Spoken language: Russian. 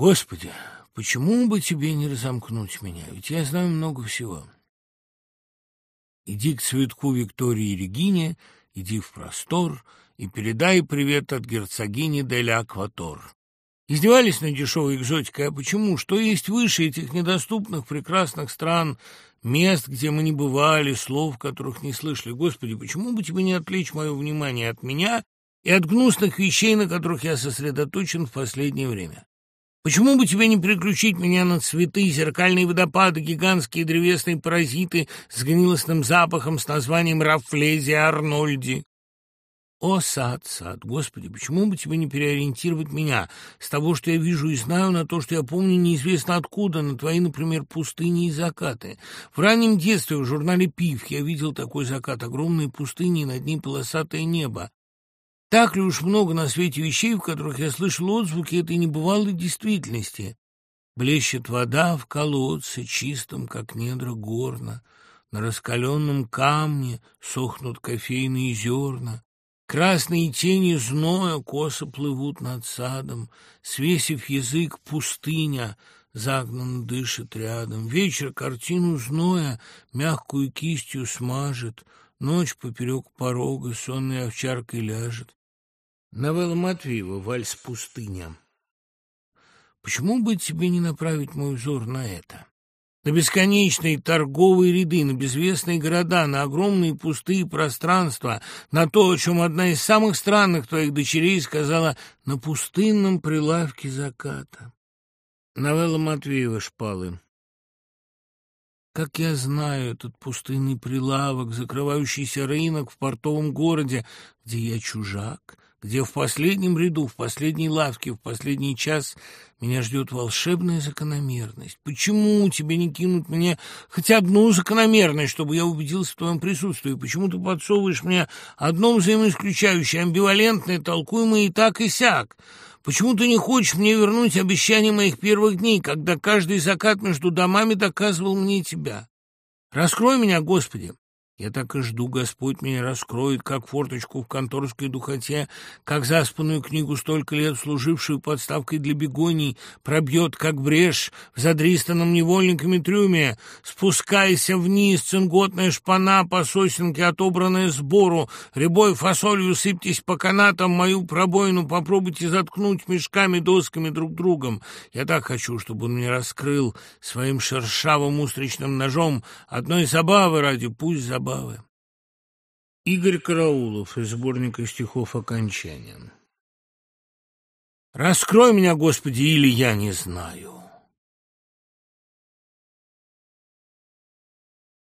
Господи, почему бы тебе не разомкнуть меня? Ведь я знаю много всего. Иди к цветку Виктории Регине, иди в простор и передай привет от герцогини Деля Акватор. Издевались над дешевой экзотикой, а почему? Что есть выше этих недоступных прекрасных стран, мест, где мы не бывали, слов, которых не слышали? Господи, почему бы тебе не отвлечь мое внимание от меня и от гнусных вещей, на которых я сосредоточен в последнее время? Почему бы тебе не переключить меня на цветы, зеркальные водопады, гигантские древесные паразиты с гнилостным запахом, с названием Рафлезия Арнольди? О, сад, сад, Господи, почему бы тебе не переориентировать меня с того, что я вижу и знаю, на то, что я помню неизвестно откуда, на твои, например, пустыни и закаты? В раннем детстве в журнале «Пив» я видел такой закат, огромные пустыни и над ней полосатое небо. Так ли уж много на свете вещей, в которых я слышал отзвуки этой небывалой действительности? Блещет вода в колодце, чистом, как недра горна. На раскаленном камне сохнут кофейные зерна. Красные тени зноя косо плывут над садом. Свесив язык, пустыня загнан дышит рядом. Вечер картину зноя мягкую кистью смажет. Ночь поперек порога сонной овчаркой ляжет. Новелла Матвеева «Вальс пустыня». Почему бы тебе не направить мой взор на это? На бесконечные торговые ряды, на безвестные города, на огромные пустые пространства, на то, о чем одна из самых странных твоих дочерей сказала на пустынном прилавке заката. Новелла Матвеева «Шпалы». Как я знаю этот пустынный прилавок, закрывающийся рынок в портовом городе, где я чужак, где в последнем ряду, в последней лавке, в последний час меня ждет волшебная закономерность. Почему тебе не кинуть мне хоть одну закономерность, чтобы я убедился в твоем присутствии? Почему ты подсовываешь мне одно взаимоисключающее, амбивалентное, толкуемое и так, и сяк? Почему ты не хочешь мне вернуть обещание моих первых дней, когда каждый закат между домами доказывал мне тебя? Раскрой меня, Господи, я так и жду, Господь меня раскроет, как форточку в конторской духоте, как заспанную книгу, столько лет служившую подставкой для бегоний, пробьет, как брешь, в задристанном невольниками трюме. Спускайся вниз, цинготная шпана по сосенке, отобранная сбору, рябой фасолью сыпьтесь по канатам, мою пробоину попробуйте заткнуть мешками, досками друг другом. Я так хочу, чтобы он мне раскрыл своим шершавым устричным ножом одной забавы ради, пусть забавы забавы. Игорь Караулов из сборника стихов «Окончания». «Раскрой меня, Господи, или я не знаю».